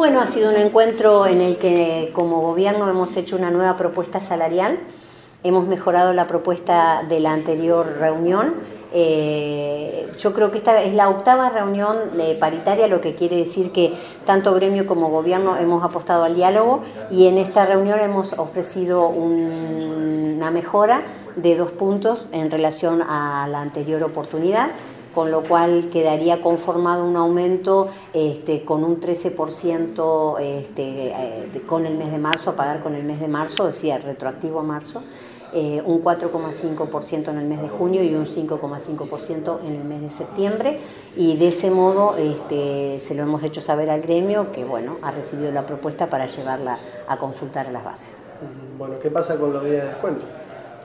Bueno, ha sido un encuentro en el que como gobierno hemos hecho una nueva propuesta salarial, hemos mejorado la propuesta de la anterior reunión. Eh, yo creo que esta es la octava reunión paritaria, lo que quiere decir que tanto gremio como gobierno hemos apostado al diálogo y en esta reunión hemos ofrecido una mejora de dos puntos en relación a la anterior oportunidad con lo cual quedaría conformado un aumento este, con un 13% este, eh, con el mes de marzo, a pagar con el mes de marzo, decía retroactivo a marzo, eh, un 4,5% en el mes de junio y un 5,5% en el mes de septiembre y de ese modo este, se lo hemos hecho saber al gremio que bueno, ha recibido la propuesta para llevarla a consultar a las bases. Bueno, ¿qué pasa con los días de descuento?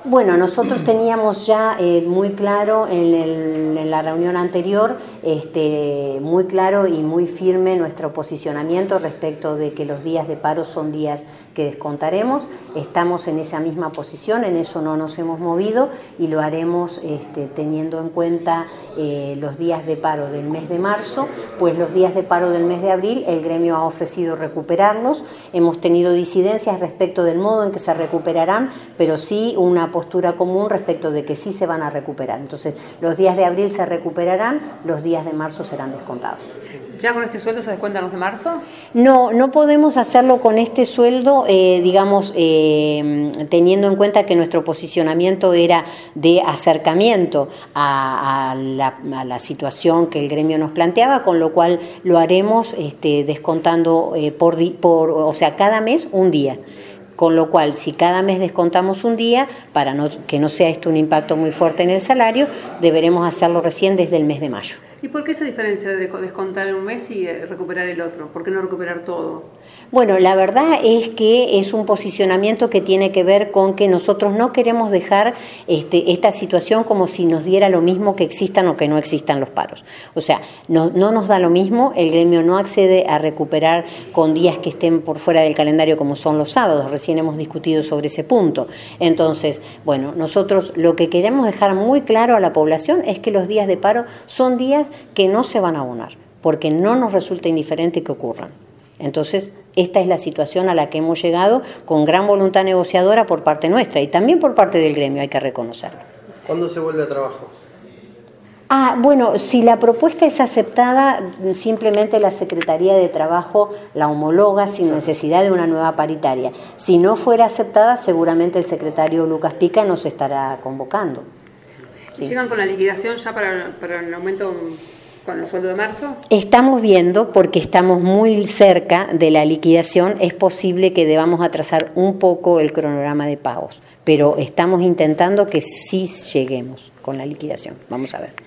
Bueno, nosotros teníamos ya eh, muy claro en, la reunión anterior, este, muy claro y muy firme nuestro posicionamiento respecto de que los días de paro son días que descontaremos. Estamos en esa misma posición, en eso no nos hemos movido y lo haremos este, teniendo en cuenta eh, los días de paro del mes de marzo, pues los días de paro del mes de abril el gremio ha ofrecido recuperarlos. Hemos tenido disidencias respecto del modo en que se recuperarán, pero sí una postura común respecto de que sí se van a recuperar. Entonces, los días de abril se recuperarán, los días de marzo serán descontados. ¿Ya con este sueldo se descuentan los de marzo? No, no podemos hacerlo con este sueldo, eh, digamos, eh, teniendo en cuenta que nuestro posicionamiento era de acercamiento a, la, situación que el gremio nos planteaba, con lo cual lo haremos este, descontando eh, por, por, o sea, cada mes un día. Con lo cual, si cada mes descontamos un día, para no, que no sea esto un impacto muy fuerte en el salario, deberemos hacerlo recién desde el mes de mayo. ¿Y por qué esa diferencia de descontar un mes y eh, recuperar el otro? ¿Por qué no recuperar todo? Bueno, la verdad es que es un posicionamiento que tiene que ver con que nosotros no queremos dejar este, esta situación como si nos diera lo mismo que existan o que no existan los paros. O sea, no nos da lo mismo, el gremio no accede a recuperar con días que estén por fuera del calendario como son los sábados, recién hemos discutido sobre ese punto. Entonces, bueno, nosotros lo que queremos dejar muy claro a la población es que los días de paro son días que no se van a abonar, porque no nos resulta indiferente que ocurran. Entonces, esta es la situación a la que hemos llegado con gran voluntad negociadora por parte nuestra y también por parte del gremio, hay que reconocerlo. ¿Cuándo se vuelve a trabajo? Ah, bueno, si la propuesta es aceptada, simplemente la Secretaría de Trabajo la homologa sin necesidad de una nueva paritaria. Si no fuera aceptada, seguramente el secretario Lucas Pica nos estará convocando. ¿Y ¿Sigan con la liquidación ya para, para el aumento con el sueldo de marzo? Estamos viendo, porque estamos muy cerca de la liquidación, es posible que debamos atrasar un poco el cronograma de pagos, pero estamos intentando que sí lleguemos con la liquidación. Vamos a ver.